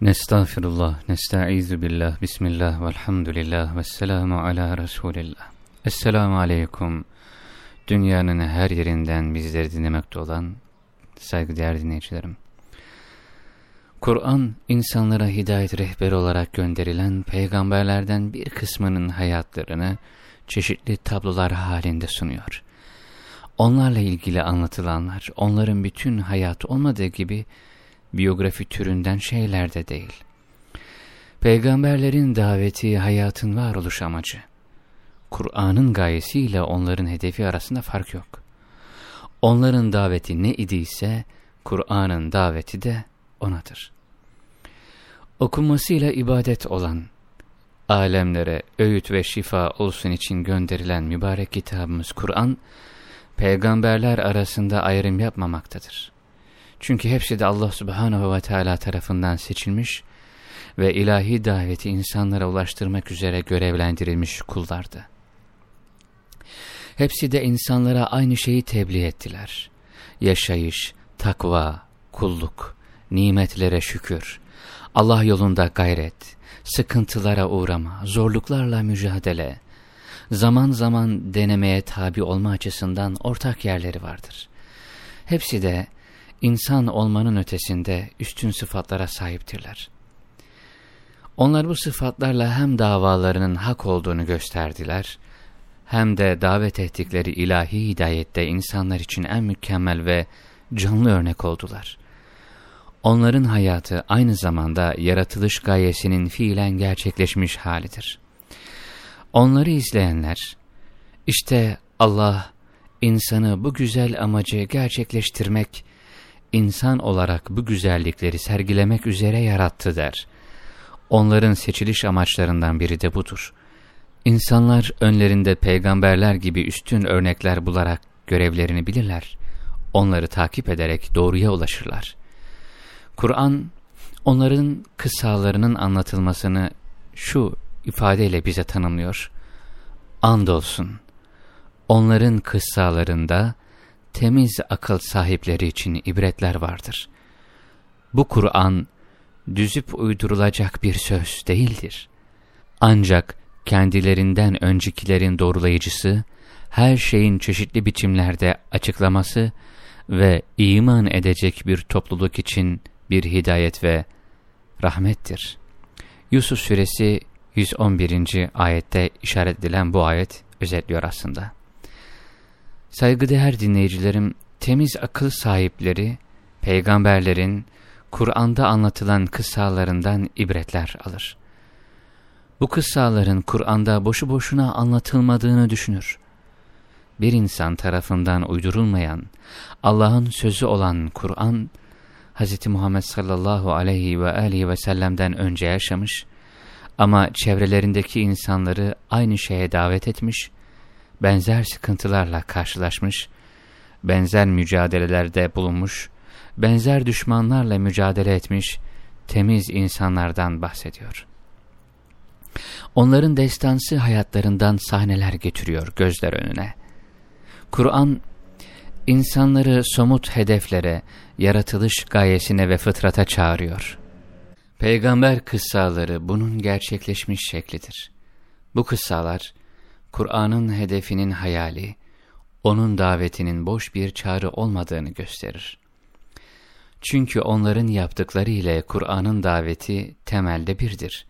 Nestağfirullah, nesta'izu billah, bismillah, velhamdülillah, vesselamu ala Resulillah. Esselamu aleyküm. Dünyanın her yerinden bizleri dinlemekte olan saygıdeğer dinleyicilerim. Kur'an, insanlara hidayet rehberi olarak gönderilen peygamberlerden bir kısmının hayatlarını çeşitli tablolar halinde sunuyor. Onlarla ilgili anlatılanlar, onların bütün hayatı olmadığı gibi, biyografi türünden şeyler de değil. Peygamberlerin daveti hayatın varoluş amacı. Kur'an'ın gayesiyle onların hedefi arasında fark yok. Onların daveti ne idiyse Kur'an'ın daveti de onadır. Okunmasıyla ibadet olan, alemlere öğüt ve şifa olsun için gönderilen mübarek kitabımız Kur'an, peygamberler arasında ayrım yapmamaktadır. Çünkü hepsi de Allah subhanahu ve teala tarafından seçilmiş ve ilahi daveti insanlara ulaştırmak üzere görevlendirilmiş kullardı. Hepsi de insanlara aynı şeyi tebliğ ettiler. Yaşayış, takva, kulluk, nimetlere şükür, Allah yolunda gayret, sıkıntılara uğrama, zorluklarla mücadele, zaman zaman denemeye tabi olma açısından ortak yerleri vardır. Hepsi de insan olmanın ötesinde üstün sıfatlara sahiptirler. Onlar bu sıfatlarla hem davalarının hak olduğunu gösterdiler, hem de davet ettikleri ilahi hidayette insanlar için en mükemmel ve canlı örnek oldular. Onların hayatı aynı zamanda yaratılış gayesinin fiilen gerçekleşmiş halidir. Onları izleyenler, işte Allah insanı bu güzel amacı gerçekleştirmek insan olarak bu güzellikleri sergilemek üzere yarattı der. Onların seçiliş amaçlarından biri de budur. İnsanlar önlerinde peygamberler gibi üstün örnekler bularak görevlerini bilirler. Onları takip ederek doğruya ulaşırlar. Kur'an, onların kıssalarının anlatılmasını şu ifadeyle bize tanımlıyor. Andolsun, onların kıssalarında, temiz akıl sahipleri için ibretler vardır. Bu Kur'an, düzüp uydurulacak bir söz değildir. Ancak kendilerinden öncekilerin doğrulayıcısı, her şeyin çeşitli biçimlerde açıklaması ve iman edecek bir topluluk için bir hidayet ve rahmettir. Yusuf suresi 111. ayette işaret edilen bu ayet özetliyor aslında. Saygıdeğer dinleyicilerim, temiz akıl sahipleri, peygamberlerin, Kur'an'da anlatılan kıssalarından ibretler alır. Bu kıssaların Kur'an'da boşu boşuna anlatılmadığını düşünür. Bir insan tarafından uydurulmayan, Allah'ın sözü olan Kur'an, Hz. Muhammed sallallahu aleyhi ve aleyhi ve sellem'den önce yaşamış ama çevrelerindeki insanları aynı şeye davet etmiş benzer sıkıntılarla karşılaşmış, benzer mücadelelerde bulunmuş, benzer düşmanlarla mücadele etmiş temiz insanlardan bahsediyor. Onların destansı hayatlarından sahneler getiriyor gözler önüne. Kur'an, insanları somut hedeflere, yaratılış gayesine ve fıtrata çağırıyor. Peygamber kıssaları bunun gerçekleşmiş şeklidir. Bu kıssalar, Kur'an'ın hedefinin hayali, onun davetinin boş bir çağrı olmadığını gösterir. Çünkü onların yaptıkları ile Kur'an'ın daveti temelde birdir.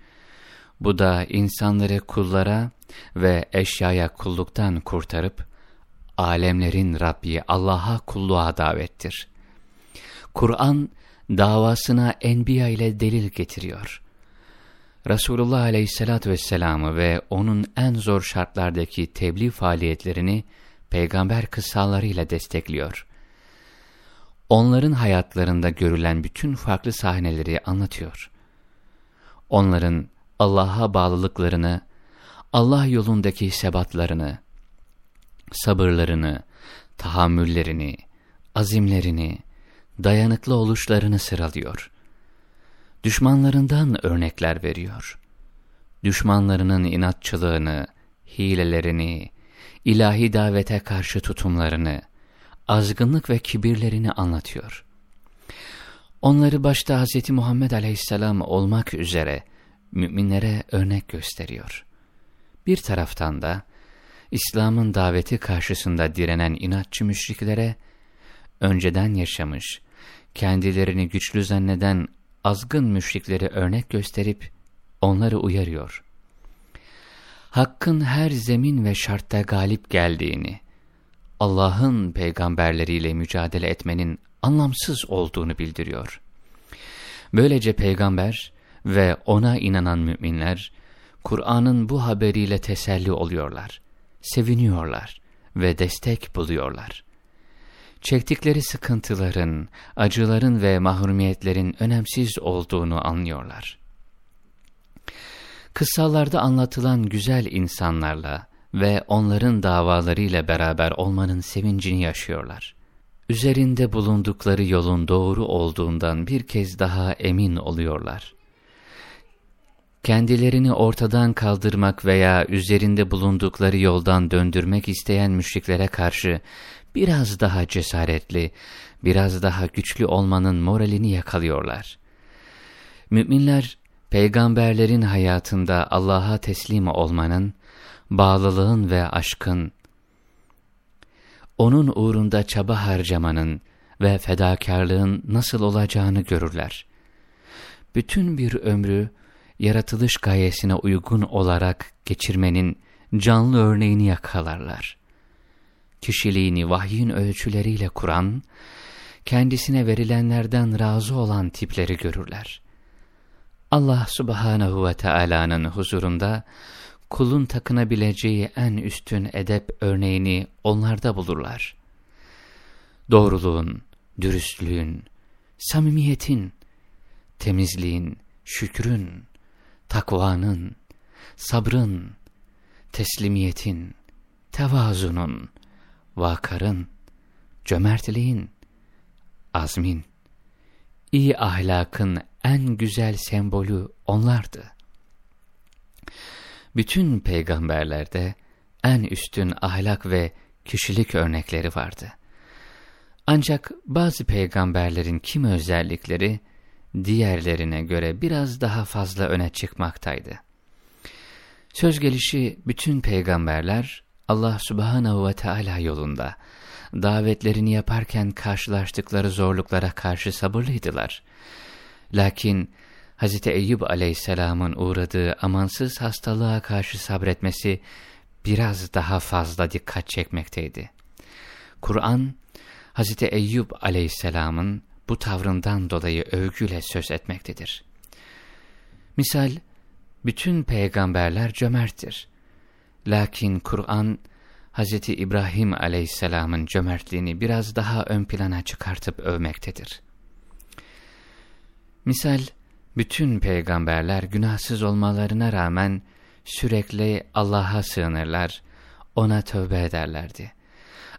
Bu da insanları kullara ve eşyaya kulluktan kurtarıp, alemlerin Rabbi Allah'a kulluğa davettir. Kur'an, davasına enbiya ile delil getiriyor. Resulullah Aleyhisselatü Vesselam'ı ve onun en zor şartlardaki tebliğ faaliyetlerini peygamber kıssalarıyla destekliyor. Onların hayatlarında görülen bütün farklı sahneleri anlatıyor. Onların Allah'a bağlılıklarını, Allah yolundaki sebatlarını, sabırlarını, tahammüllerini, azimlerini, dayanıklı oluşlarını sıralıyor düşmanlarından örnekler veriyor. Düşmanlarının inatçılığını, hilelerini, ilahi davete karşı tutumlarını, azgınlık ve kibirlerini anlatıyor. Onları başta Hz. Muhammed aleyhisselam olmak üzere müminlere örnek gösteriyor. Bir taraftan da İslam'ın daveti karşısında direnen inatçı müşriklere, önceden yaşamış, kendilerini güçlü zanneden azgın müşrikleri örnek gösterip onları uyarıyor. Hakkın her zemin ve şartta galip geldiğini, Allah'ın peygamberleriyle mücadele etmenin anlamsız olduğunu bildiriyor. Böylece peygamber ve ona inanan müminler, Kur'an'ın bu haberiyle teselli oluyorlar, seviniyorlar ve destek buluyorlar. Çektikleri sıkıntıların, acıların ve mahrumiyetlerin önemsiz olduğunu anlıyorlar. Kıssalarda anlatılan güzel insanlarla ve onların davalarıyla beraber olmanın sevincini yaşıyorlar. Üzerinde bulundukları yolun doğru olduğundan bir kez daha emin oluyorlar. Kendilerini ortadan kaldırmak veya üzerinde bulundukları yoldan döndürmek isteyen müşriklere karşı biraz daha cesaretli, biraz daha güçlü olmanın moralini yakalıyorlar. Müminler, peygamberlerin hayatında Allah'a teslim olmanın, bağlılığın ve aşkın, onun uğrunda çaba harcamanın ve fedakarlığın nasıl olacağını görürler. Bütün bir ömrü yaratılış gayesine uygun olarak geçirmenin canlı örneğini yakalarlar. Kişiliğini vahyin ölçüleriyle kuran, kendisine verilenlerden razı olan tipleri görürler. Allah subhanahu ve Taala'nın huzurunda kulun takınabileceği en üstün edep örneğini onlarda bulurlar. Doğruluğun, dürüstlüğün, samimiyetin, temizliğin, şükrün, takvanın, sabrın, teslimiyetin, tevazunun, vakarın, cömertliğin, azmin, iyi ahlakın en güzel sembolü onlardı. Bütün peygamberlerde en üstün ahlak ve kişilik örnekleri vardı. Ancak bazı peygamberlerin kim özellikleri diğerlerine göre biraz daha fazla öne çıkmaktaydı. Söz gelişi bütün peygamberler Allah subhanahu ve Teala yolunda davetlerini yaparken karşılaştıkları zorluklara karşı sabırlıydılar. Lakin Hz. Eyüp aleyhisselamın uğradığı amansız hastalığa karşı sabretmesi biraz daha fazla dikkat çekmekteydi. Kur'an, Hz. Eyüp aleyhisselamın bu tavrından dolayı övgüyle söz etmektedir. Misal, bütün peygamberler cömerttir. Lakin Kur'an, Hz. İbrahim aleyhisselamın cömertliğini biraz daha ön plana çıkartıp övmektedir. Misal, bütün peygamberler günahsız olmalarına rağmen sürekli Allah'a sığınırlar, ona tövbe ederlerdi.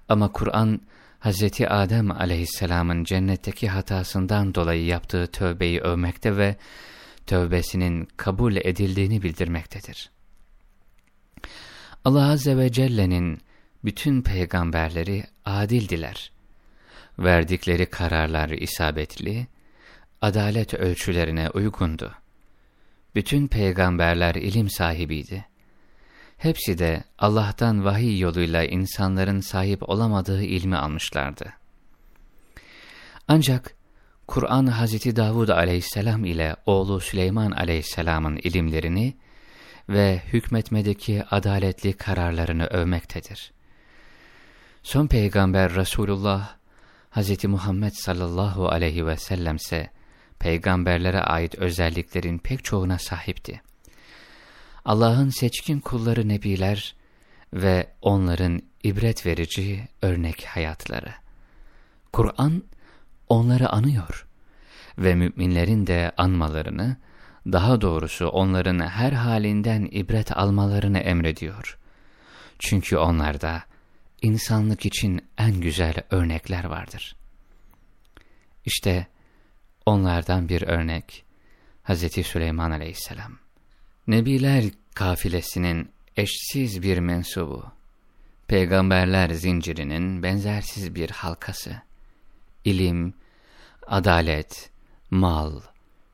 Ama Kur'an, Hz. Adem aleyhisselamın cennetteki hatasından dolayı yaptığı tövbeyi övmekte ve tövbesinin kabul edildiğini bildirmektedir. Allah Azze ve Celle'nin bütün peygamberleri adildiler. Verdikleri kararlar isabetli, adalet ölçülerine uygundu. Bütün peygamberler ilim sahibiydi. Hepsi de Allah'tan vahiy yoluyla insanların sahip olamadığı ilmi almışlardı. Ancak Kur'an Hazreti Davud aleyhisselam ile oğlu Süleyman aleyhisselamın ilimlerini ve hükmetmedeki adaletli kararlarını övmektedir. Son peygamber Resulullah Hz. Muhammed sallallahu aleyhi ve sellem ise peygamberlere ait özelliklerin pek çoğuna sahipti. Allah'ın seçkin kulları nebiler ve onların ibret verici örnek hayatları. Kur'an onları anıyor ve müminlerin de anmalarını, daha doğrusu onların her halinden ibret almalarını emrediyor. Çünkü onlarda insanlık için en güzel örnekler vardır. İşte onlardan bir örnek Hz. Süleyman aleyhisselam. Nebiler kafilesinin eşsiz bir mensubu, peygamberler zincirinin benzersiz bir halkası, ilim, adalet, mal,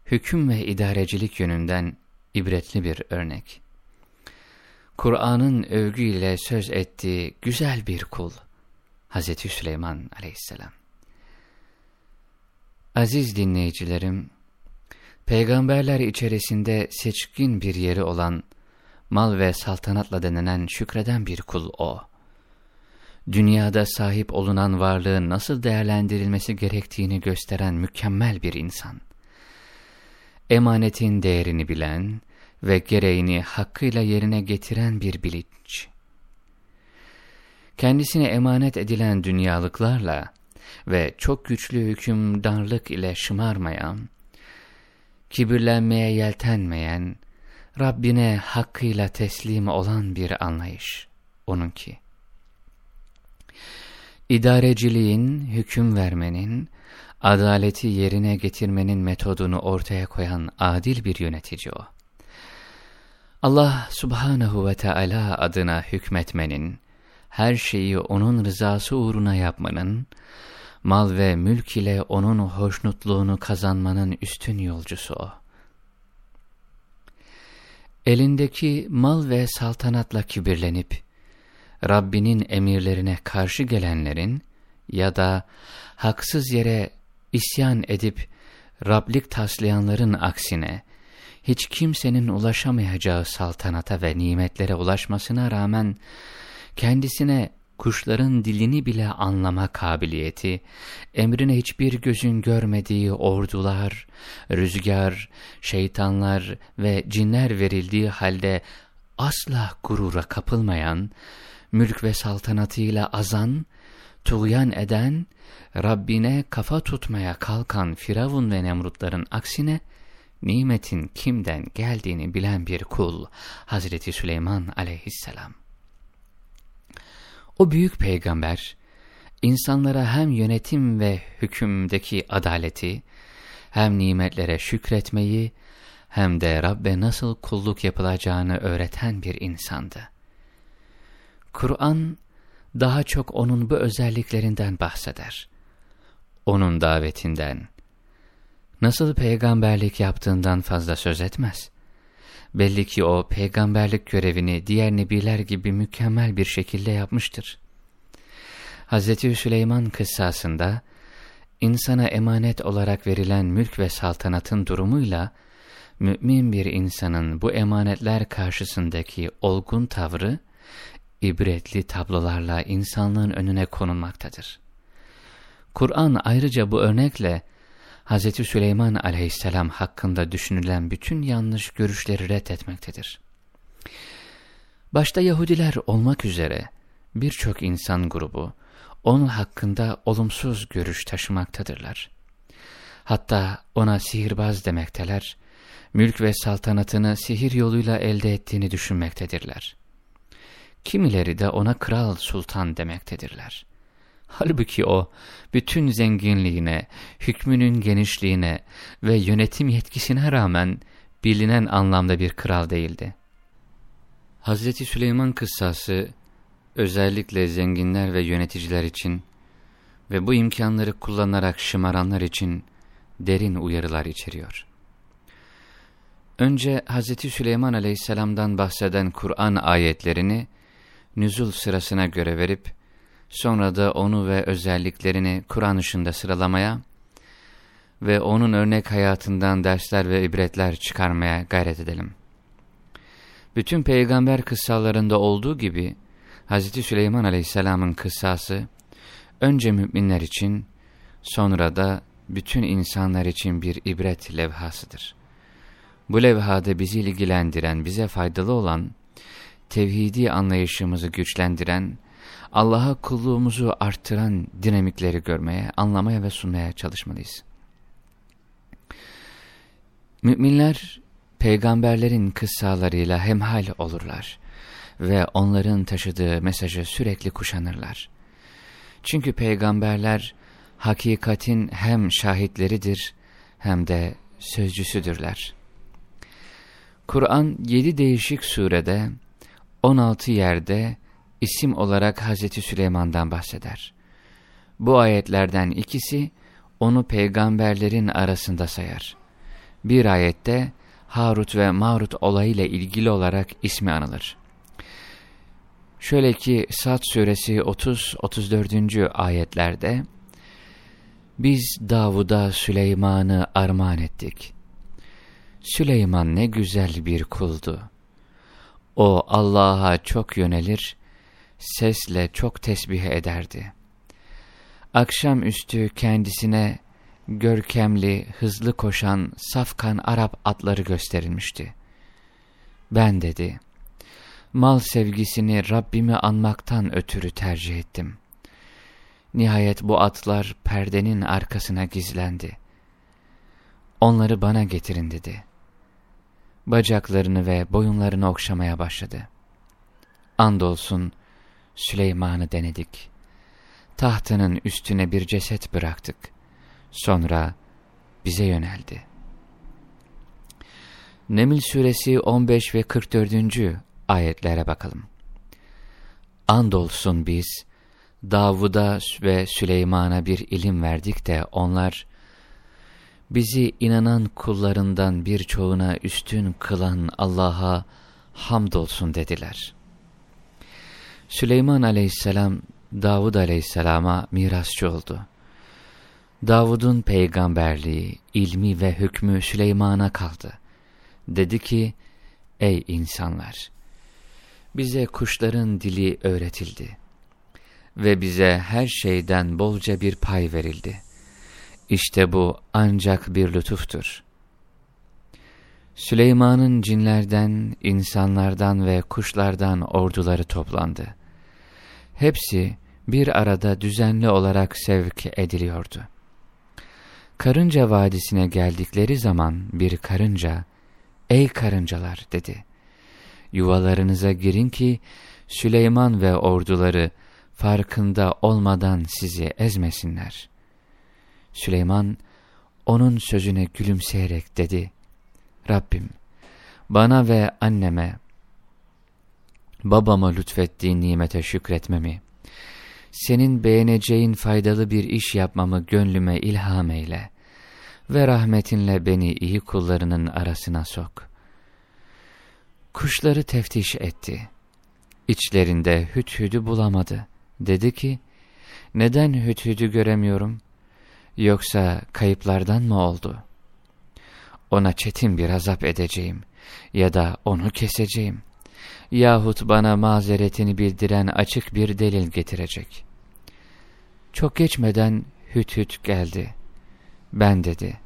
hüküm ve idarecilik yönünden ibretli bir örnek. Kur'an'ın övgüyle söz ettiği güzel bir kul, Hazreti Süleyman aleyhisselam. Aziz dinleyicilerim, peygamberler içerisinde seçkin bir yeri olan, mal ve saltanatla denenen şükreden bir kul o. Dünyada sahip olunan varlığın nasıl değerlendirilmesi gerektiğini gösteren mükemmel bir insan. Emanetin değerini bilen ve gereğini hakkıyla yerine getiren bir bilinç. Kendisine emanet edilen dünyalıklarla ve çok güçlü hükümdarlık ile şımarmayan, kibirlenmeye yeltenmeyen, Rabbine hakkıyla teslim olan bir anlayış onunki. İdareciliğin, hüküm vermenin, adaleti yerine getirmenin metodunu ortaya koyan adil bir yönetici o. Allah subhanahu ve Teala adına hükmetmenin, her şeyi onun rızası uğruna yapmanın, mal ve mülk ile onun hoşnutluğunu kazanmanın üstün yolcusu o. Elindeki mal ve saltanatla kibirlenip, Rabbinin emirlerine karşı gelenlerin ya da haksız yere isyan edip Rablik taslayanların aksine, hiç kimsenin ulaşamayacağı saltanata ve nimetlere ulaşmasına rağmen, kendisine kuşların dilini bile anlama kabiliyeti, emrine hiçbir gözün görmediği ordular, rüzgar, şeytanlar ve cinler verildiği halde asla gurura kapılmayan, mülk ve saltanatıyla azan, tuğyan eden, Rabbine kafa tutmaya kalkan Firavun ve Nemrutların aksine, nimetin kimden geldiğini bilen bir kul, Hazreti Süleyman aleyhisselam. O büyük peygamber, insanlara hem yönetim ve hükümdeki adaleti, hem nimetlere şükretmeyi, hem de Rabbe nasıl kulluk yapılacağını öğreten bir insandı. Kur'an, daha çok onun bu özelliklerinden bahseder. Onun davetinden, nasıl peygamberlik yaptığından fazla söz etmez. Belli ki o peygamberlik görevini diğer nebiler gibi mükemmel bir şekilde yapmıştır. Hz. Süleyman kıssasında, insana emanet olarak verilen mülk ve saltanatın durumuyla, mümin bir insanın bu emanetler karşısındaki olgun tavrı, ibretli tablolarla insanlığın önüne konulmaktadır. Kur'an ayrıca bu örnekle, Hz. Süleyman aleyhisselam hakkında düşünülen bütün yanlış görüşleri reddetmektedir. Başta Yahudiler olmak üzere birçok insan grubu onun hakkında olumsuz görüş taşımaktadırlar. Hatta ona sihirbaz demekteler, mülk ve saltanatını sihir yoluyla elde ettiğini düşünmektedirler. Kimileri de ona kral sultan demektedirler. Halbuki o, bütün zenginliğine, hükmünün genişliğine ve yönetim yetkisine rağmen bilinen anlamda bir kral değildi. Hazreti Süleyman kıssası, özellikle zenginler ve yöneticiler için ve bu imkanları kullanarak şımaranlar için derin uyarılar içeriyor. Önce Hazreti Süleyman aleyhisselamdan bahseden Kur'an ayetlerini nüzul sırasına göre verip, Sonra da onu ve özelliklerini Kur'an ışığında sıralamaya ve onun örnek hayatından dersler ve ibretler çıkarmaya gayret edelim. Bütün peygamber kıssalarında olduğu gibi Hz. Süleyman Aleyhisselam'ın kıssası önce müminler için sonra da bütün insanlar için bir ibret levhasıdır. Bu levhada bizi ilgilendiren, bize faydalı olan, tevhidi anlayışımızı güçlendiren Allah'a kulluğumuzu arttıran dinamikleri görmeye, anlamaya ve sunmaya çalışmalıyız. Müminler, peygamberlerin kıssalarıyla hemhal olurlar ve onların taşıdığı mesajı sürekli kuşanırlar. Çünkü peygamberler, hakikatin hem şahitleridir hem de sözcüsüdürler. Kur'an yedi değişik surede, on altı yerde, isim olarak Hazreti Süleyman'dan bahseder. Bu ayetlerden ikisi onu peygamberlerin arasında sayar. Bir ayette Harut ve Marut olayıyla ilgili olarak ismi anılır. Şöyle ki Sad suresi 30-34. ayetlerde Biz Davud'a Süleyman'ı armağan ettik. Süleyman ne güzel bir kuldu. O Allah'a çok yönelir, sesle çok tesbih ederdi. Akşamüstü kendisine görkemli, hızlı koşan safkan Arap atları gösterilmişti. Ben dedi, mal sevgisini Rabbimi anmaktan ötürü tercih ettim. Nihayet bu atlar perdenin arkasına gizlendi. Onları bana getirin dedi. Bacaklarını ve boyunlarını okşamaya başladı. Andolsun Süleyman'ı denedik. Tahtının üstüne bir ceset bıraktık. Sonra bize yöneldi. Neml suresi 15 ve 44 ayetlere bakalım. Andolsun biz, Davud'a ve Süleyman'a bir ilim verdik de onlar, bizi inanan kullarından birçoğuna üstün kılan Allah'a hamdolsun dediler. Süleyman aleyhisselam, Davud aleyhisselama mirasçı oldu. Davud'un peygamberliği, ilmi ve hükmü Süleyman'a kaldı. Dedi ki, ey insanlar! bize kuşların dili öğretildi ve bize her şeyden bolca bir pay verildi. İşte bu ancak bir lütuftur. Süleyman'ın cinlerden, insanlardan ve kuşlardan orduları toplandı. Hepsi bir arada düzenli olarak sevk ediliyordu. Karınca Vadisi'ne geldikleri zaman bir karınca, ''Ey karıncalar'' dedi yuvalarınıza girin ki Süleyman ve orduları farkında olmadan sizi ezmesinler. Süleyman onun sözüne gülümseyerek dedi, Rabbim bana ve anneme, babama lütfettiğin nimete şükretmemi, senin beğeneceğin faydalı bir iş yapmamı gönlüme ilham eyle ve rahmetinle beni iyi kullarının arasına sok. Kuşları teftiş etti. İçlerinde hüthüdü bulamadı. Dedi ki, neden hüthüdü göremiyorum? Yoksa kayıplardan mı oldu? Ona çetin bir azap edeceğim ya da onu keseceğim. Yahut bana mazeretini bildiren açık bir delil getirecek. Çok geçmeden hüt hüt geldi. Ben dedi,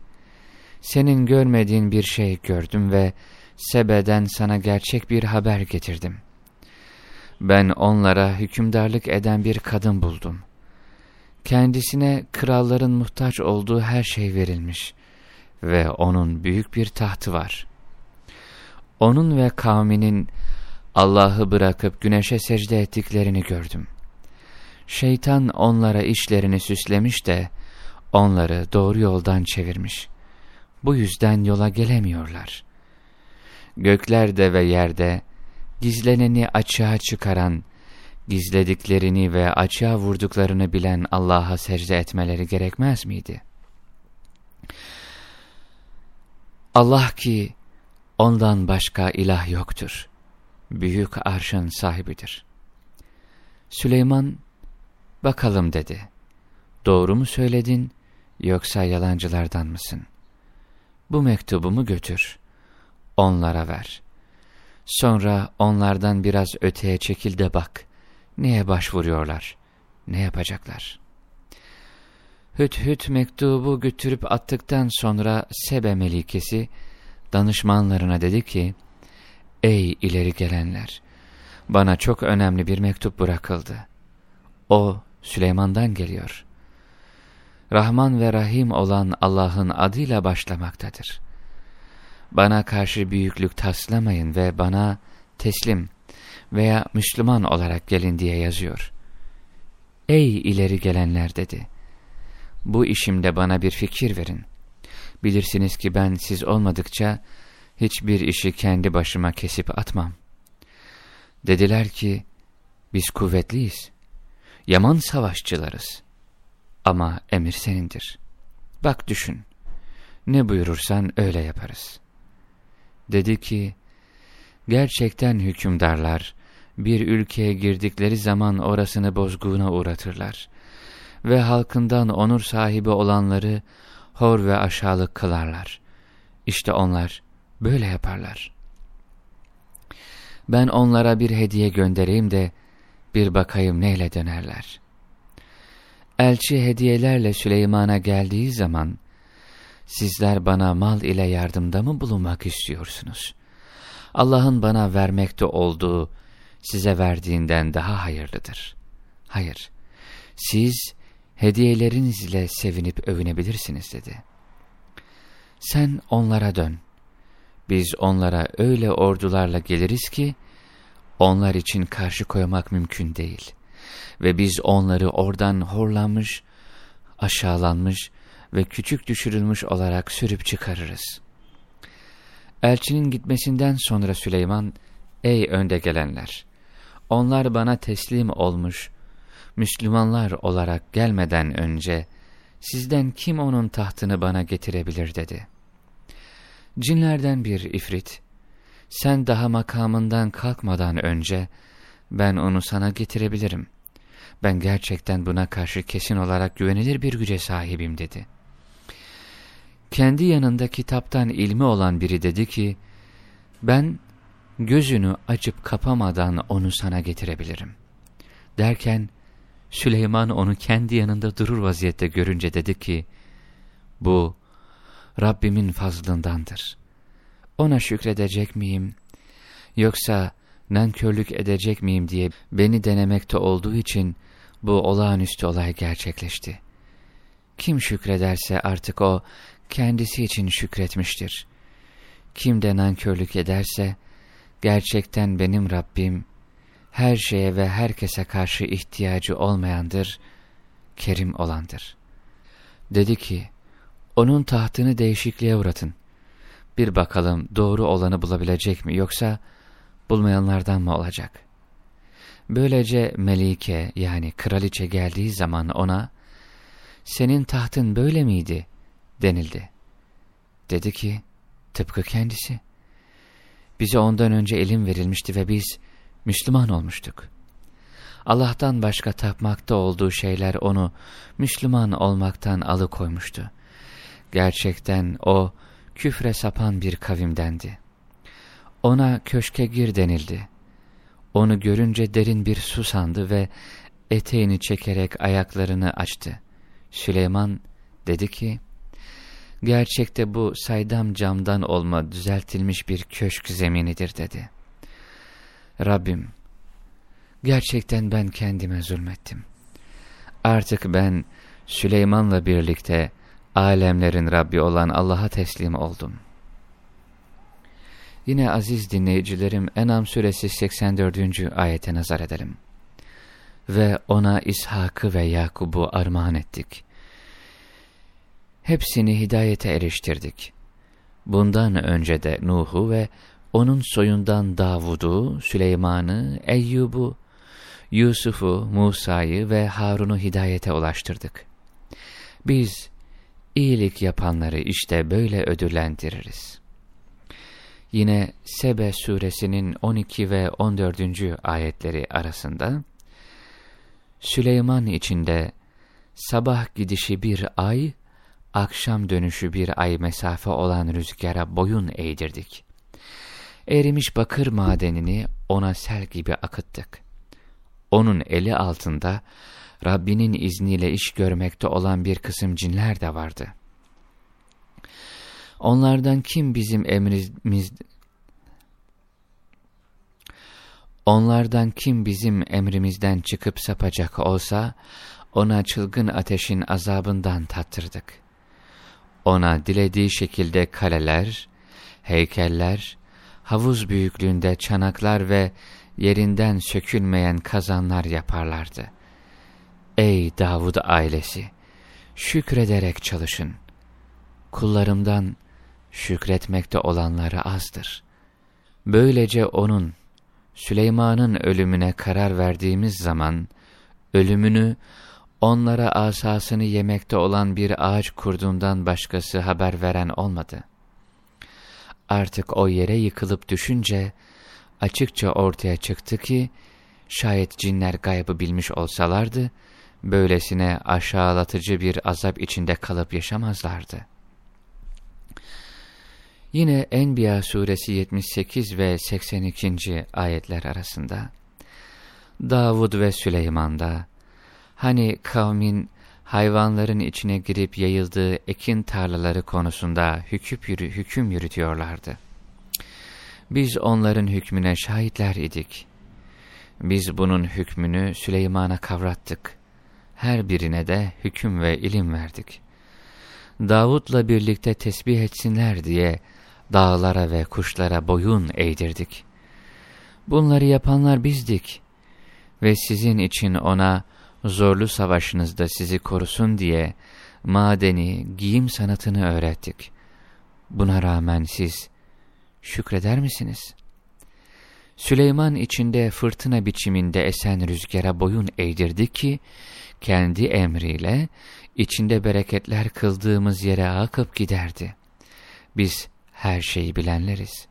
senin görmediğin bir şey gördüm ve Sebe'den sana gerçek bir haber getirdim. Ben onlara hükümdarlık eden bir kadın buldum. Kendisine kralların muhtaç olduğu her şey verilmiş ve onun büyük bir tahtı var. Onun ve kavminin Allah'ı bırakıp güneşe secde ettiklerini gördüm. Şeytan onlara işlerini süslemiş de onları doğru yoldan çevirmiş. Bu yüzden yola gelemiyorlar.'' göklerde ve yerde gizleneni açığa çıkaran, gizlediklerini ve açığa vurduklarını bilen Allah'a secde etmeleri gerekmez miydi? Allah ki ondan başka ilah yoktur. Büyük arşın sahibidir. Süleyman, bakalım dedi. Doğru mu söyledin yoksa yalancılardan mısın? Bu mektubumu götür onlara ver. Sonra onlardan biraz öteye çekil de bak, neye başvuruyorlar, ne yapacaklar. Hüt hüt mektubu götürüp attıktan sonra Sebe melikesi danışmanlarına dedi ki, Ey ileri gelenler! Bana çok önemli bir mektup bırakıldı. O Süleyman'dan geliyor. Rahman ve Rahim olan Allah'ın adıyla başlamaktadır.'' bana karşı büyüklük taslamayın ve bana teslim veya Müslüman olarak gelin diye yazıyor. Ey ileri gelenler dedi. Bu işimde bana bir fikir verin. Bilirsiniz ki ben siz olmadıkça hiçbir işi kendi başıma kesip atmam. Dediler ki, biz kuvvetliyiz, yaman savaşçılarız ama emir senindir. Bak düşün, ne buyurursan öyle yaparız. Dedi ki, gerçekten hükümdarlar, bir ülkeye girdikleri zaman orasını bozguğuna uğratırlar. Ve halkından onur sahibi olanları hor ve aşağılık kılarlar. İşte onlar böyle yaparlar. Ben onlara bir hediye göndereyim de bir bakayım neyle dönerler. Elçi hediyelerle Süleyman'a geldiği zaman, sizler bana mal ile yardımda mı bulunmak istiyorsunuz? Allah'ın bana vermekte olduğu, size verdiğinden daha hayırlıdır. Hayır, siz hediyelerinizle sevinip övünebilirsiniz dedi. Sen onlara dön. Biz onlara öyle ordularla geliriz ki, onlar için karşı koymak mümkün değil. Ve biz onları oradan horlanmış, aşağılanmış ve küçük düşürülmüş olarak sürüp çıkarırız. Elçinin gitmesinden sonra Süleyman, Ey önde gelenler! Onlar bana teslim olmuş, Müslümanlar olarak gelmeden önce, sizden kim onun tahtını bana getirebilir dedi. Cinlerden bir ifrit, sen daha makamından kalkmadan önce, ben onu sana getirebilirim. Ben gerçekten buna karşı kesin olarak güvenilir bir güce sahibim dedi. Kendi yanında kitaptan ilmi olan biri dedi ki, ben gözünü açıp kapamadan onu sana getirebilirim. Derken Süleyman onu kendi yanında durur vaziyette görünce dedi ki, bu Rabbimin fazlındandır. Ona şükredecek miyim? Yoksa nankörlük edecek miyim diye beni denemekte olduğu için bu olağanüstü olay gerçekleşti. Kim şükrederse artık o kendisi için şükretmiştir. Kim de nankörlük ederse, gerçekten benim Rabbim, her şeye ve herkese karşı ihtiyacı olmayandır, kerim olandır. Dedi ki, onun tahtını değişikliğe uğratın. Bir bakalım doğru olanı bulabilecek mi yoksa bulmayanlardan mı olacak? Böylece Melike yani kraliçe geldiği zaman ona, senin tahtın böyle miydi denildi. Dedi ki, tıpkı kendisi. Bize ondan önce elim verilmişti ve biz Müslüman olmuştuk. Allah'tan başka tapmakta olduğu şeyler onu Müslüman olmaktan alıkoymuştu. Gerçekten o küfre sapan bir kavimdendi. Ona köşke gir denildi. Onu görünce derin bir su sandı ve eteğini çekerek ayaklarını açtı. Süleyman dedi ki, Gerçekte bu saydam camdan olma düzeltilmiş bir köşk zeminidir dedi. Rabbim, gerçekten ben kendime zulmettim. Artık ben Süleyman'la birlikte alemlerin Rabbi olan Allah'a teslim oldum. Yine aziz dinleyicilerim Enam suresi 84. ayete nazar edelim. Ve ona İshak'ı ve Yakub'u armağan ettik. Hepsini hidayete eriştirdik. Bundan önce de Nuh'u ve onun soyundan Davud'u, Süleyman'ı, Eyyub'u, Yusuf'u, Musa'yı ve Harun'u hidayete ulaştırdık. Biz iyilik yapanları işte böyle ödüllendiririz. Yine Sebe suresinin 12 ve 14. ayetleri arasında, Süleyman içinde sabah gidişi bir ay, akşam dönüşü bir ay mesafe olan rüzgara boyun eğdirdik. Erimiş bakır madenini ona sel gibi akıttık. Onun eli altında Rabbinin izniyle iş görmekte olan bir kısım cinler de vardı. Onlardan kim bizim emrimiz Onlardan kim bizim emrimizden çıkıp sapacak olsa, ona çılgın ateşin azabından tattırdık. Ona dilediği şekilde kaleler, heykeller, havuz büyüklüğünde çanaklar ve yerinden sökülmeyen kazanlar yaparlardı. Ey Davud ailesi! Şükrederek çalışın. Kullarımdan şükretmekte olanları azdır. Böylece onun, Süleyman'ın ölümüne karar verdiğimiz zaman, ölümünü onlara asasını yemekte olan bir ağaç kurduğundan başkası haber veren olmadı. Artık o yere yıkılıp düşünce açıkça ortaya çıktı ki şayet cinler gaybı bilmiş olsalardı böylesine aşağılatıcı bir azap içinde kalıp yaşamazlardı. Yine Enbiya suresi 78 ve 82. ayetler arasında Davud ve Süleyman'da hani kavmin hayvanların içine girip yayıldığı ekin tarlaları konusunda yürü, hüküm yürütüyorlardı. Biz onların hükmüne şahitler idik. Biz bunun hükmünü Süleyman'a kavrattık. Her birine de hüküm ve ilim verdik. Davud'la birlikte tesbih etsinler diye dağlara ve kuşlara boyun eğdirdik. Bunları yapanlar bizdik ve sizin için ona zorlu savaşınızda sizi korusun diye madeni, giyim sanatını öğrettik. Buna rağmen siz şükreder misiniz? Süleyman içinde fırtına biçiminde esen rüzgara boyun eğdirdi ki, kendi emriyle içinde bereketler kıldığımız yere akıp giderdi. Biz her şeyi bilenleriz.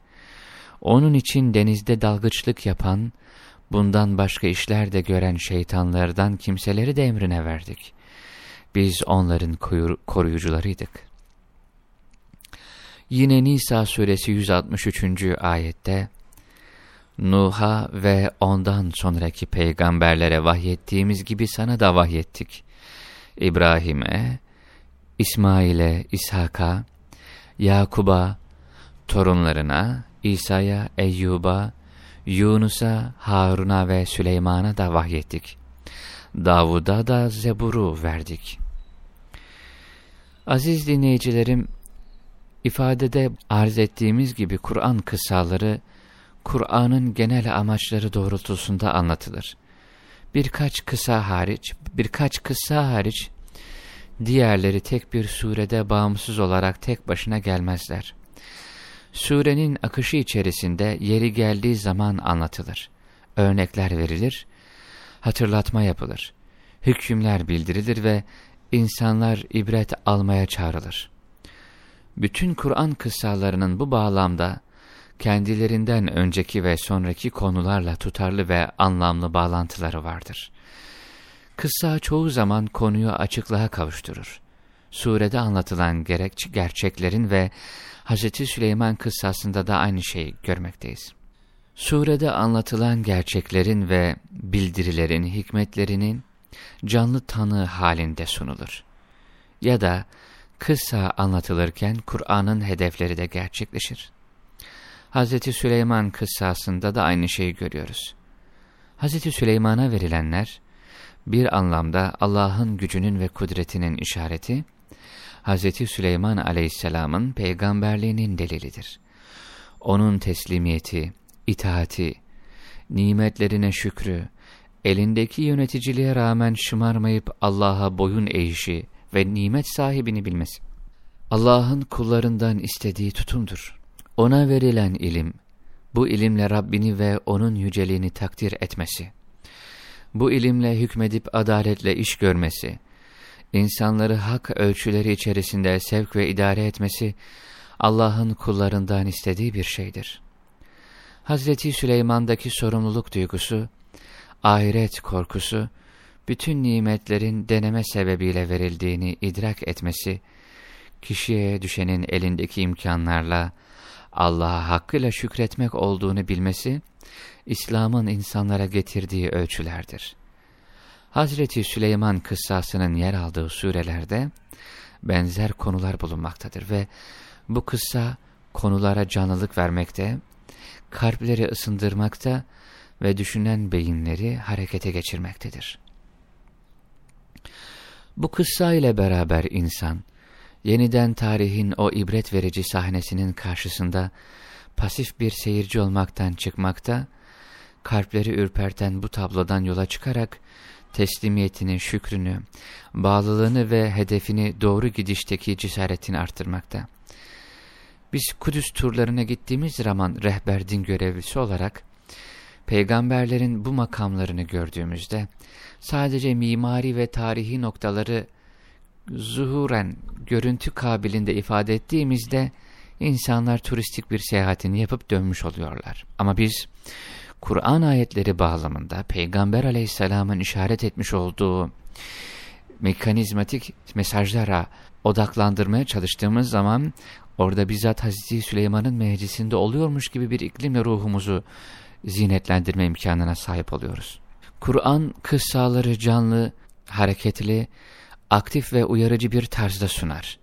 Onun için denizde dalgıçlık yapan, bundan başka işler de gören şeytanlardan kimseleri de emrine verdik. Biz onların koruyucularıydık. Yine Nisa suresi 163. ayette, Nuh'a ve ondan sonraki peygamberlere vahyettiğimiz gibi sana da vahyettik. İbrahim'e, İsmail'e, İshak'a, Yakub'a, torunlarına, İsa'ya, Eyyub'a, Yunus'a, Harun'a ve Süleyman'a da vahyettik. Davud'a da Zebur'u verdik. Aziz dinleyicilerim, ifadede arz ettiğimiz gibi Kur'an kıssaları, Kur'an'ın genel amaçları doğrultusunda anlatılır. Birkaç kısa hariç, birkaç kısa hariç, diğerleri tek bir surede bağımsız olarak tek başına gelmezler surenin akışı içerisinde yeri geldiği zaman anlatılır. Örnekler verilir, hatırlatma yapılır, hükümler bildirilir ve insanlar ibret almaya çağrılır. Bütün Kur'an kıssalarının bu bağlamda kendilerinden önceki ve sonraki konularla tutarlı ve anlamlı bağlantıları vardır. Kıssa çoğu zaman konuyu açıklığa kavuşturur. Surede anlatılan gerek, gerçeklerin ve Hz. Süleyman kıssasında da aynı şeyi görmekteyiz. Surede anlatılan gerçeklerin ve bildirilerin hikmetlerinin canlı tanı halinde sunulur. Ya da kıssa anlatılırken Kur'an'ın hedefleri de gerçekleşir. Hz. Süleyman kıssasında da aynı şeyi görüyoruz. Hz. Süleyman'a verilenler, bir anlamda Allah'ın gücünün ve kudretinin işareti, Hz. Süleyman aleyhisselamın peygamberliğinin delilidir. Onun teslimiyeti, itaati, nimetlerine şükrü, elindeki yöneticiliğe rağmen şımarmayıp Allah'a boyun eğişi ve nimet sahibini bilmesi. Allah'ın kullarından istediği tutumdur. Ona verilen ilim, bu ilimle Rabbini ve O'nun yüceliğini takdir etmesi, bu ilimle hükmedip adaletle iş görmesi, insanları hak ölçüleri içerisinde sevk ve idare etmesi Allah'ın kullarından istediği bir şeydir. Hazreti Süleyman'daki sorumluluk duygusu, ahiret korkusu, bütün nimetlerin deneme sebebiyle verildiğini idrak etmesi, kişiye düşenin elindeki imkanlarla Allah'a hakkıyla şükretmek olduğunu bilmesi, İslam'ın insanlara getirdiği ölçülerdir. Hazreti Süleyman kıssasının yer aldığı surelerde benzer konular bulunmaktadır ve bu kıssa konulara canlılık vermekte, kalpleri ısındırmakta ve düşünen beyinleri harekete geçirmektedir. Bu kıssa ile beraber insan, yeniden tarihin o ibret verici sahnesinin karşısında pasif bir seyirci olmaktan çıkmakta, kalpleri ürperten bu tablodan yola çıkarak teslimiyetini, şükrünü, bağlılığını ve hedefini doğru gidişteki cesaretini arttırmakta. Biz Kudüs turlarına gittiğimiz zaman rehber din görevlisi olarak, peygamberlerin bu makamlarını gördüğümüzde sadece mimari ve tarihi noktaları zuhuren, görüntü kabilinde ifade ettiğimizde insanlar turistik bir seyahatini yapıp dönmüş oluyorlar. Ama biz Kur'an ayetleri bağlamında Peygamber aleyhisselamın işaret etmiş olduğu mekanizmatik mesajlara odaklandırmaya çalıştığımız zaman orada bizzat Hazreti Süleyman'ın meclisinde oluyormuş gibi bir iklimle ruhumuzu zinetlendirme imkanına sahip oluyoruz. Kur'an kıssaları canlı, hareketli, aktif ve uyarıcı bir tarzda sunar.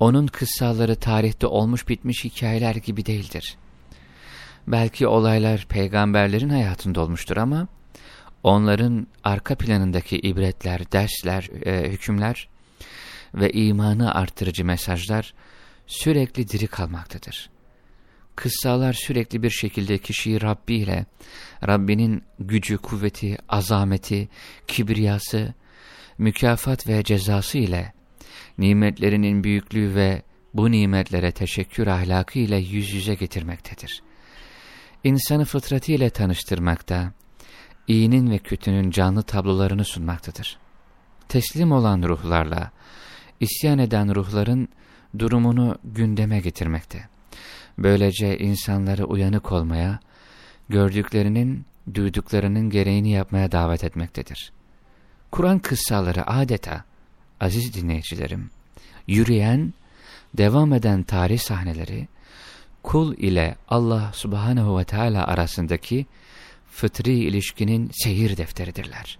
Onun kıssaları tarihte olmuş bitmiş hikayeler gibi değildir. Belki olaylar peygamberlerin hayatında olmuştur ama onların arka planındaki ibretler, dersler, e, hükümler ve imanı arttırıcı mesajlar sürekli diri kalmaktadır. Kıssalar sürekli bir şekilde kişiyi Rabbi ile, Rabbinin gücü, kuvveti, azameti, kibriyası, mükafat ve cezası ile, nimetlerinin büyüklüğü ve bu nimetlere teşekkür ahlakı ile yüz yüze getirmektedir. İnsanı fıtratı ile tanıştırmakta, iyinin ve kötünün canlı tablolarını sunmaktadır. Teslim olan ruhlarla, isyan eden ruhların durumunu gündeme getirmekte. Böylece insanları uyanık olmaya, gördüklerinin, duyduklarının gereğini yapmaya davet etmektedir. Kur'an kıssaları adeta, aziz dinleyicilerim, yürüyen, devam eden tarih sahneleri, kul ile Allah subhanehu ve Teala arasındaki fıtri ilişkinin seyir defteridirler.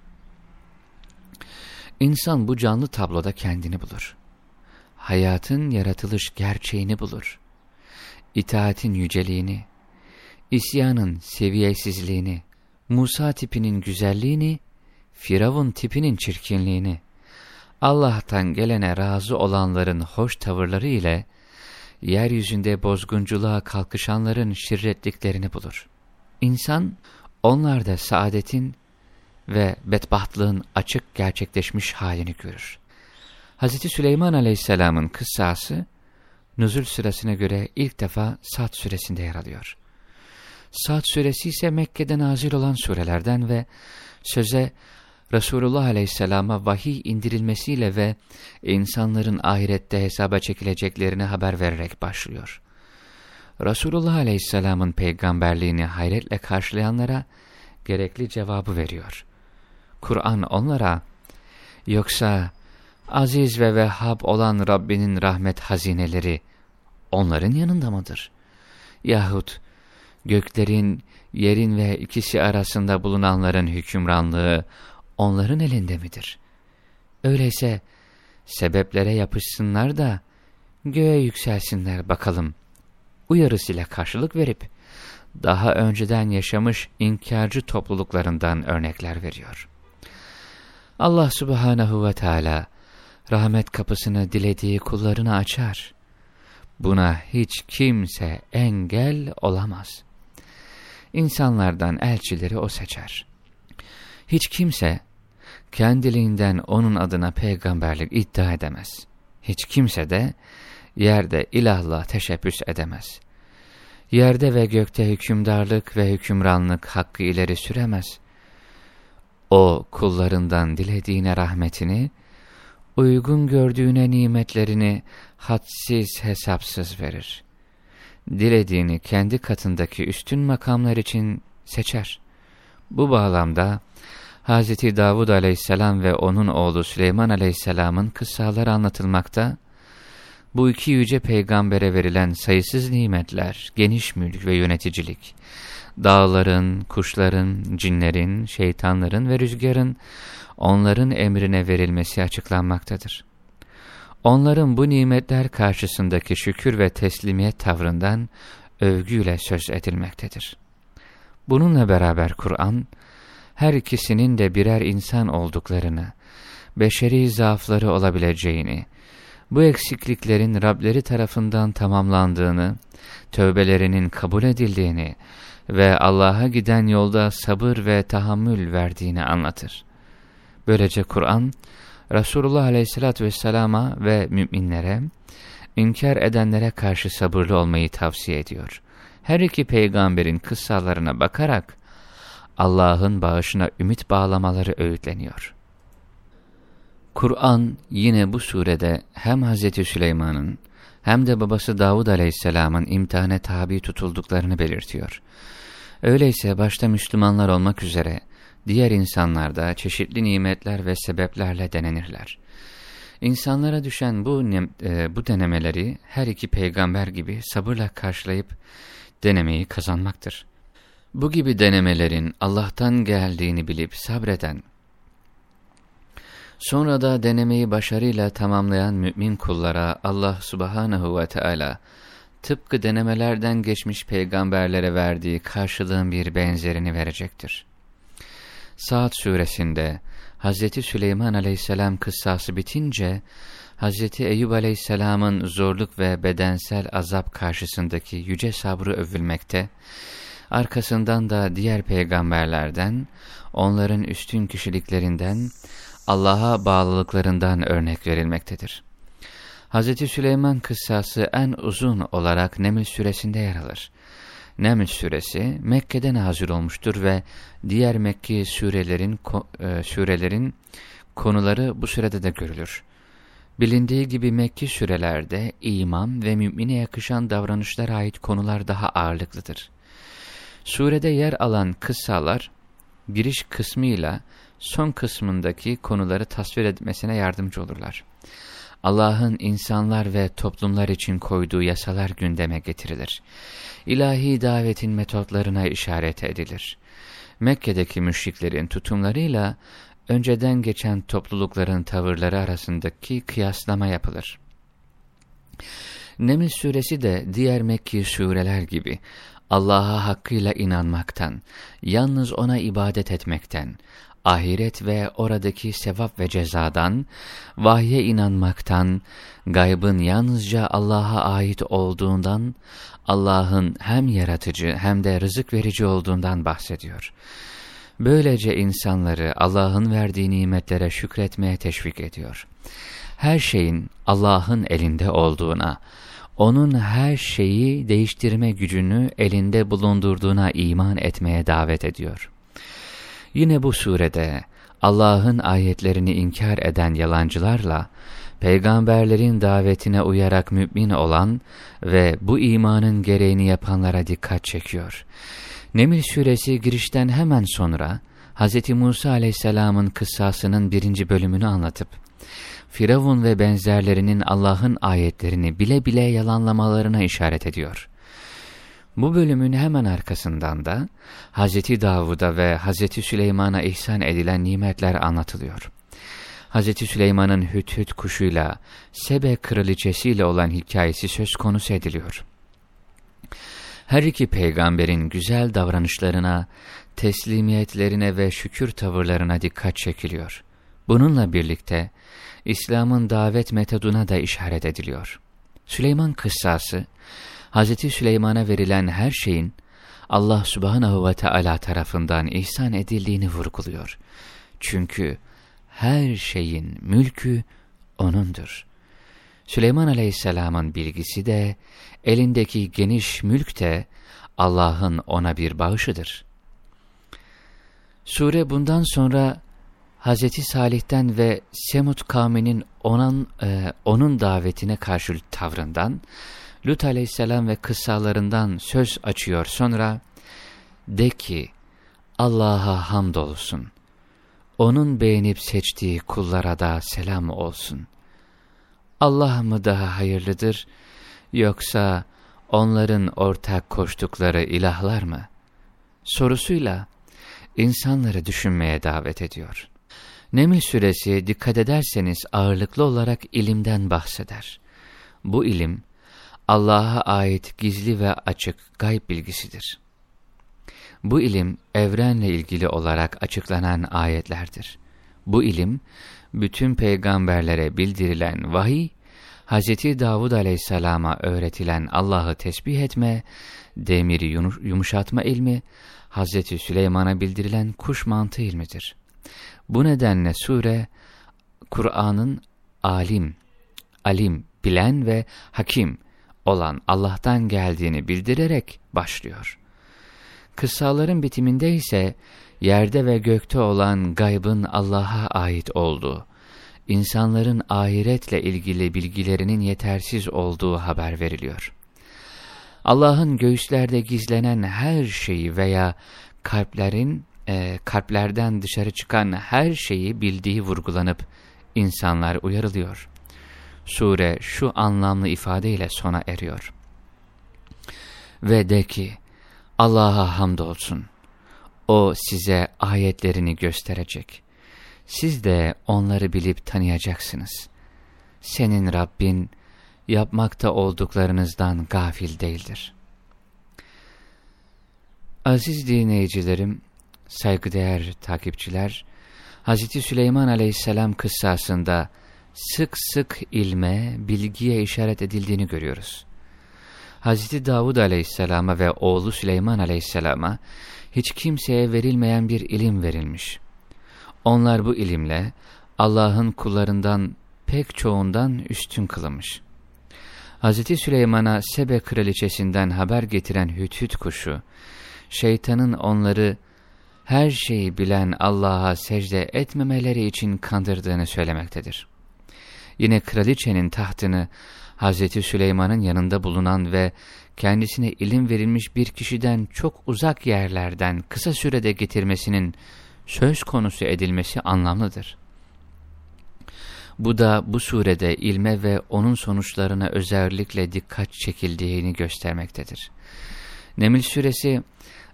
İnsan bu canlı tabloda kendini bulur. Hayatın yaratılış gerçeğini bulur. İtaatin yüceliğini, isyanın seviyesizliğini, Musa tipinin güzelliğini, Firavun tipinin çirkinliğini, Allah'tan gelene razı olanların hoş tavırları ile yeryüzünde bozgunculuğa kalkışanların şirretliklerini bulur. İnsan onlarda saadetin ve bedbahtlığın açık gerçekleşmiş halini görür. Hz. Süleyman aleyhisselamın kıssası, nüzul sırasına göre ilk defa Sad suresinde yer alıyor. Sad suresi ise Mekke'de nazil olan surelerden ve söze Resulullah Aleyhisselam'a vahiy indirilmesiyle ve insanların ahirette hesaba çekileceklerini haber vererek başlıyor. Resulullah Aleyhisselam'ın peygamberliğini hayretle karşılayanlara gerekli cevabı veriyor. Kur'an onlara, yoksa aziz ve vehhab olan Rabbinin rahmet hazineleri onların yanında mıdır? Yahut göklerin, yerin ve ikisi arasında bulunanların hükümranlığı onların elinde midir? Öyleyse sebeplere yapışsınlar da göğe yükselsinler bakalım. Uyarısıyla karşılık verip daha önceden yaşamış inkarcı topluluklarından örnekler veriyor. Allah subhanahu ve Teala rahmet kapısını dilediği kullarına açar. Buna hiç kimse engel olamaz. İnsanlardan elçileri o seçer. Hiç kimse kendiliğinden onun adına peygamberlik iddia edemez. Hiç kimse de yerde ilahla teşebbüs edemez. Yerde ve gökte hükümdarlık ve hükümranlık hakkı ileri süremez. O kullarından dilediğine rahmetini, uygun gördüğüne nimetlerini hadsiz hesapsız verir. Dilediğini kendi katındaki üstün makamlar için seçer. Bu bağlamda Hz. Davud aleyhisselam ve onun oğlu Süleyman aleyhisselamın kıssaları anlatılmakta, bu iki yüce peygambere verilen sayısız nimetler, geniş mülk ve yöneticilik, dağların, kuşların, cinlerin, şeytanların ve rüzgarın onların emrine verilmesi açıklanmaktadır. Onların bu nimetler karşısındaki şükür ve teslimiyet tavrından övgüyle söz edilmektedir. Bununla beraber Kur'an, her ikisinin de birer insan olduklarını, beşeri zaafları olabileceğini, bu eksikliklerin Rableri tarafından tamamlandığını, tövbelerinin kabul edildiğini ve Allah'a giden yolda sabır ve tahammül verdiğini anlatır. Böylece Kur'an, Resulullah Aleyhisselatü Vesselam'a ve müminlere, inkar edenlere karşı sabırlı olmayı tavsiye ediyor. Her iki peygamberin kıssalarına bakarak, Allah'ın bağışına ümit bağlamaları öğütleniyor. Kur'an yine bu surede hem Hz. Süleyman'ın hem de babası Davud aleyhisselamın imtihane tabi tutulduklarını belirtiyor. Öyleyse başta Müslümanlar olmak üzere diğer insanlar da çeşitli nimetler ve sebeplerle denenirler. İnsanlara düşen bu, e, bu denemeleri her iki peygamber gibi sabırla karşılayıp denemeyi kazanmaktır. Bu gibi denemelerin Allah'tan geldiğini bilip sabreden, sonra da denemeyi başarıyla tamamlayan mümin kullara Allah subhanahu ve Teala tıpkı denemelerden geçmiş peygamberlere verdiği karşılığın bir benzerini verecektir. Saat suresinde Hz. Süleyman aleyhisselam kıssası bitince, Hz. Eyüp aleyhisselamın zorluk ve bedensel azap karşısındaki yüce sabrı övülmekte, arkasından da diğer peygamberlerden, onların üstün kişiliklerinden, Allah'a bağlılıklarından örnek verilmektedir. Hz. Süleyman kıssası en uzun olarak Neml suresinde yer alır. Neml suresi Mekke'de nazil olmuştur ve diğer Mekki surelerin, e, surelerin konuları bu sürede de görülür. Bilindiği gibi Mekki sürelerde iman ve mümine yakışan davranışlara ait konular daha ağırlıklıdır. Surede yer alan kıssalar giriş kısmıyla son kısmındaki konuları tasvir etmesine yardımcı olurlar. Allah'ın insanlar ve toplumlar için koyduğu yasalar gündeme getirilir. İlahi davetin metotlarına işaret edilir. Mekke'deki müşriklerin tutumlarıyla önceden geçen toplulukların tavırları arasındaki kıyaslama yapılır. Neml suresi de diğer Mekki sureler gibi Allah'a hakkıyla inanmaktan, yalnız O'na ibadet etmekten, ahiret ve oradaki sevap ve cezadan, vahye inanmaktan, gaybın yalnızca Allah'a ait olduğundan, Allah'ın hem yaratıcı hem de rızık verici olduğundan bahsediyor. Böylece insanları Allah'ın verdiği nimetlere şükretmeye teşvik ediyor. Her şeyin Allah'ın elinde olduğuna, onun her şeyi değiştirme gücünü elinde bulundurduğuna iman etmeye davet ediyor. Yine bu surede Allah'ın ayetlerini inkar eden yalancılarla, peygamberlerin davetine uyarak mümin olan ve bu imanın gereğini yapanlara dikkat çekiyor. Nemil suresi girişten hemen sonra Hz. Musa aleyhisselamın kıssasının birinci bölümünü anlatıp, Firavun ve benzerlerinin Allah'ın ayetlerini bile bile yalanlamalarına işaret ediyor. Bu bölümün hemen arkasından da Hz. Davud'a ve Hz. Süleyman'a ihsan edilen nimetler anlatılıyor. Hz. Süleyman'ın hüt hüt kuşuyla, Sebe kraliçesiyle olan hikayesi söz konusu ediliyor. Her iki peygamberin güzel davranışlarına, teslimiyetlerine ve şükür tavırlarına dikkat çekiliyor. Bununla birlikte İslam'ın davet metoduna da işaret ediliyor. Süleyman kıssası, Hz. Süleyman'a verilen her şeyin Allah subhanahu ve Teala tarafından ihsan edildiğini vurguluyor. Çünkü her şeyin mülkü O'nundur. Süleyman aleyhisselamın bilgisi de, elindeki geniş mülk de Allah'ın ona bir bağışıdır. Sure bundan sonra Hz. Salih'ten ve Semud kavminin onun, e, onun davetine karşı tavrından, Lut aleyhisselam ve kıssalarından söz açıyor sonra, de ki, Allah'a hamdolsun. Onun beğenip seçtiği kullara da selam olsun. Allah mı daha hayırlıdır, yoksa onların ortak koştukları ilahlar mı? Sorusuyla insanları düşünmeye davet ediyor. Neml suresi dikkat ederseniz ağırlıklı olarak ilimden bahseder. Bu ilim, Allah'a ait gizli ve açık gayb bilgisidir. Bu ilim, evrenle ilgili olarak açıklanan ayetlerdir. Bu ilim, bütün peygamberlere bildirilen vahiy, Hz. Davud aleyhisselama öğretilen Allah'ı tesbih etme, demiri yumuşatma ilmi, Hz. Süleyman'a bildirilen kuş mantı ilmidir. Bu nedenle sure, Kur'an'ın alim, alim, bilen ve hakim olan Allah'tan geldiğini bildirerek başlıyor. Kıssaların bitiminde ise yerde ve gökte olan gaybın Allah'a ait olduğu, insanların ahiretle ilgili bilgilerinin yetersiz olduğu haber veriliyor. Allah'ın göğüslerde gizlenen her şeyi veya kalplerin e, kalplerden dışarı çıkan her şeyi bildiği vurgulanıp insanlar uyarılıyor. Sure şu anlamlı ifadeyle sona eriyor. Ve de ki Allah'a hamdolsun. O size ayetlerini gösterecek. Siz de onları bilip tanıyacaksınız. Senin Rabbin yapmakta olduklarınızdan gafil değildir. Aziz dinleyicilerim, saygıdeğer takipçiler, Hz. Süleyman aleyhisselam kıssasında sık sık ilme, bilgiye işaret edildiğini görüyoruz. Hz. Davud aleyhisselama ve oğlu Süleyman aleyhisselama hiç kimseye verilmeyen bir ilim verilmiş. Onlar bu ilimle Allah'ın kullarından pek çoğundan üstün kılınmış. Hz. Süleyman'a Sebe kraliçesinden haber getiren hüthüt kuşu, şeytanın onları her şeyi bilen Allah'a secde etmemeleri için kandırdığını söylemektedir. Yine kraliçenin tahtını Hz. Süleyman'ın yanında bulunan ve kendisine ilim verilmiş bir kişiden çok uzak yerlerden kısa sürede getirmesinin söz konusu edilmesi anlamlıdır. Bu da bu surede ilme ve onun sonuçlarına özellikle dikkat çekildiğini göstermektedir. Neml suresi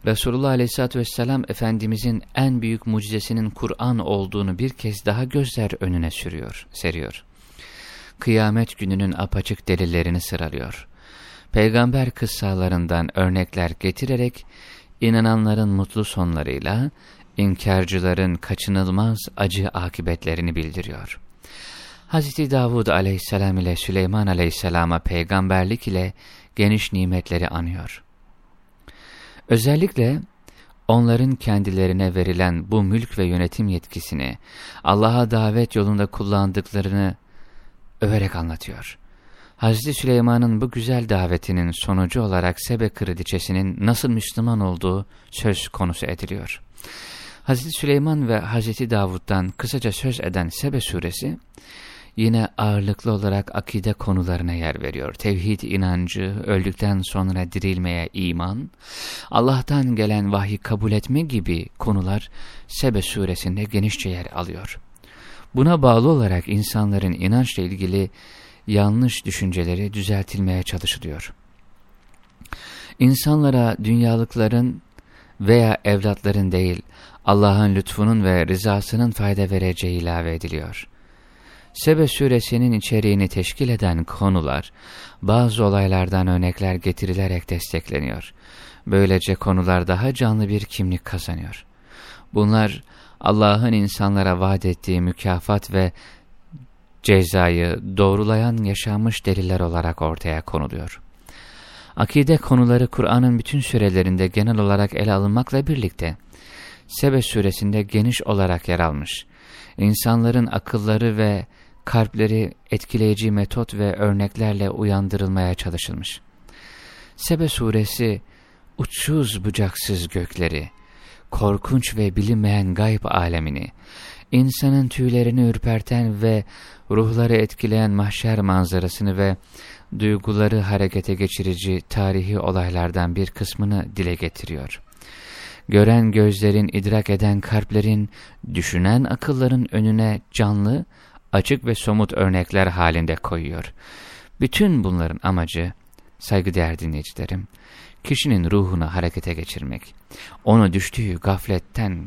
Resulullah Aleyhisselatü Vesselam Efendimizin en büyük mucizesinin Kur'an olduğunu bir kez daha gözler önüne sürüyor, seriyor. Kıyamet gününün apaçık delillerini sıralıyor. Peygamber kıssalarından örnekler getirerek inananların mutlu sonlarıyla inkarcıların kaçınılmaz acı akibetlerini bildiriyor. Hz. Davud aleyhisselam ile Süleyman aleyhisselama peygamberlik ile geniş nimetleri anıyor. Özellikle onların kendilerine verilen bu mülk ve yönetim yetkisini Allah'a davet yolunda kullandıklarını överek anlatıyor. Hazreti Süleyman'ın bu güzel davetinin sonucu olarak Sebe kraliçesinin nasıl Müslüman olduğu söz konusu ediliyor. Hazreti Süleyman ve Hazreti Davud'dan kısaca söz eden Sebe suresi, yine ağırlıklı olarak akide konularına yer veriyor. Tevhid inancı, öldükten sonra dirilmeye iman, Allah'tan gelen vahyi kabul etme gibi konular Sebe suresinde genişçe yer alıyor. Buna bağlı olarak insanların inançla ilgili yanlış düşünceleri düzeltilmeye çalışılıyor. İnsanlara dünyalıkların veya evlatların değil, Allah'ın lütfunun ve rızasının fayda vereceği ilave ediliyor. Sebe suresinin içeriğini teşkil eden konular, bazı olaylardan örnekler getirilerek destekleniyor. Böylece konular daha canlı bir kimlik kazanıyor. Bunlar, Allah'ın insanlara vaat ettiği mükafat ve cezayı doğrulayan yaşanmış deliller olarak ortaya konuluyor. Akide konuları Kur'an'ın bütün sürelerinde genel olarak ele alınmakla birlikte, Sebe suresinde geniş olarak yer almış. İnsanların akılları ve kalpleri etkileyici metot ve örneklerle uyandırılmaya çalışılmış. Sebe suresi, uçsuz bucaksız gökleri, korkunç ve bilinmeyen gayb alemini, insanın tüylerini ürperten ve ruhları etkileyen mahşer manzarasını ve duyguları harekete geçirici tarihi olaylardan bir kısmını dile getiriyor. Gören gözlerin, idrak eden kalplerin, düşünen akılların önüne canlı, açık ve somut örnekler halinde koyuyor. Bütün bunların amacı, saygıdeğer dinleyicilerim, kişinin ruhunu harekete geçirmek, onu düştüğü gafletten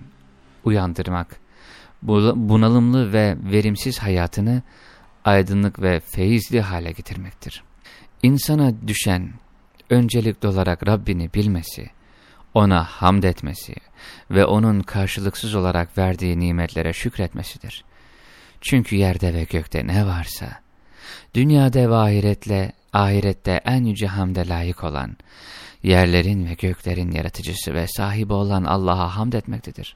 uyandırmak, bunalımlı ve verimsiz hayatını aydınlık ve feyizli hale getirmektir. İnsana düşen, öncelikli olarak Rabbini bilmesi, ona hamd etmesi ve onun karşılıksız olarak verdiği nimetlere şükretmesidir. Çünkü yerde ve gökte ne varsa, dünyada ve ahiretle, ahirette en yüce hamde layık olan, yerlerin ve göklerin yaratıcısı ve sahibi olan Allah'a hamd etmektedir.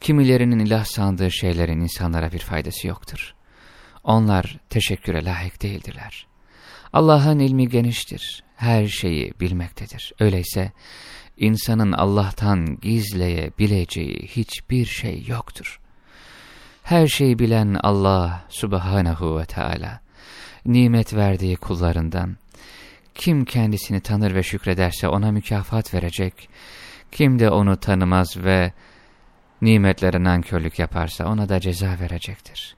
Kimilerinin ilah sandığı şeylerin insanlara bir faydası yoktur. Onlar teşekküre layık değildirler. Allah'ın ilmi geniştir, her şeyi bilmektedir. Öyleyse insanın Allah'tan gizleyebileceği hiçbir şey yoktur. Her şeyi bilen Allah subhanahu ve Teala nimet verdiği kullarından, kim kendisini tanır ve şükrederse ona mükafat verecek, kim de onu tanımaz ve nimetlere nankörlük yaparsa ona da ceza verecektir.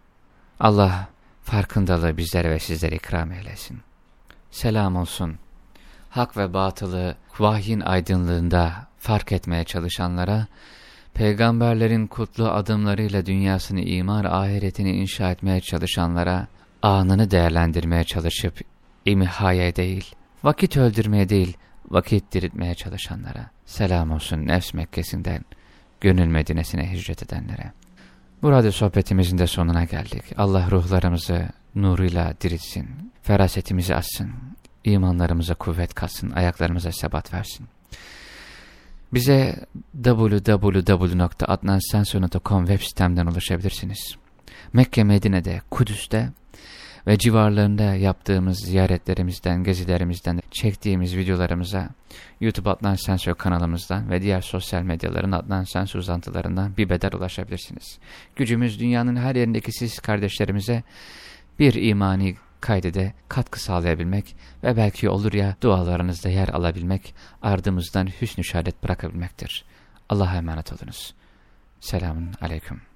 Allah farkındalığı bizlere ve sizlere ikram eylesin. Selam olsun. Hak ve batılı vahyin aydınlığında fark etmeye çalışanlara, peygamberlerin kutlu adımlarıyla dünyasını imar ahiretini inşa etmeye çalışanlara, anını değerlendirmeye çalışıp imhaya değil, vakit öldürmeye değil, vakit diriltmeye çalışanlara, selam olsun nefs Mekkesi'nden, gönül Medine'sine hicret edenlere. Burada sohbetimizin de sonuna geldik. Allah ruhlarımızı nuruyla diriltsin, ferasetimizi açsın, imanlarımıza kuvvet katsın, ayaklarımıza sebat versin. Bize www.adnansenso.com web sitemden ulaşabilirsiniz. Mekke, Medine'de, Kudüs'te ve civarlarında yaptığımız ziyaretlerimizden, gezilerimizden, çektiğimiz videolarımıza YouTube Adnan Sensör kanalımızdan ve diğer sosyal medyaların Adnan Sensör uzantılarından bir bedel ulaşabilirsiniz. Gücümüz dünyanın her yerindeki siz kardeşlerimize bir imani kaydede katkı sağlayabilmek ve belki olur ya dualarınızda yer alabilmek, ardımızdan hüsnü şehadet bırakabilmektir. Allah'a emanet olunuz. Selamun Aleyküm.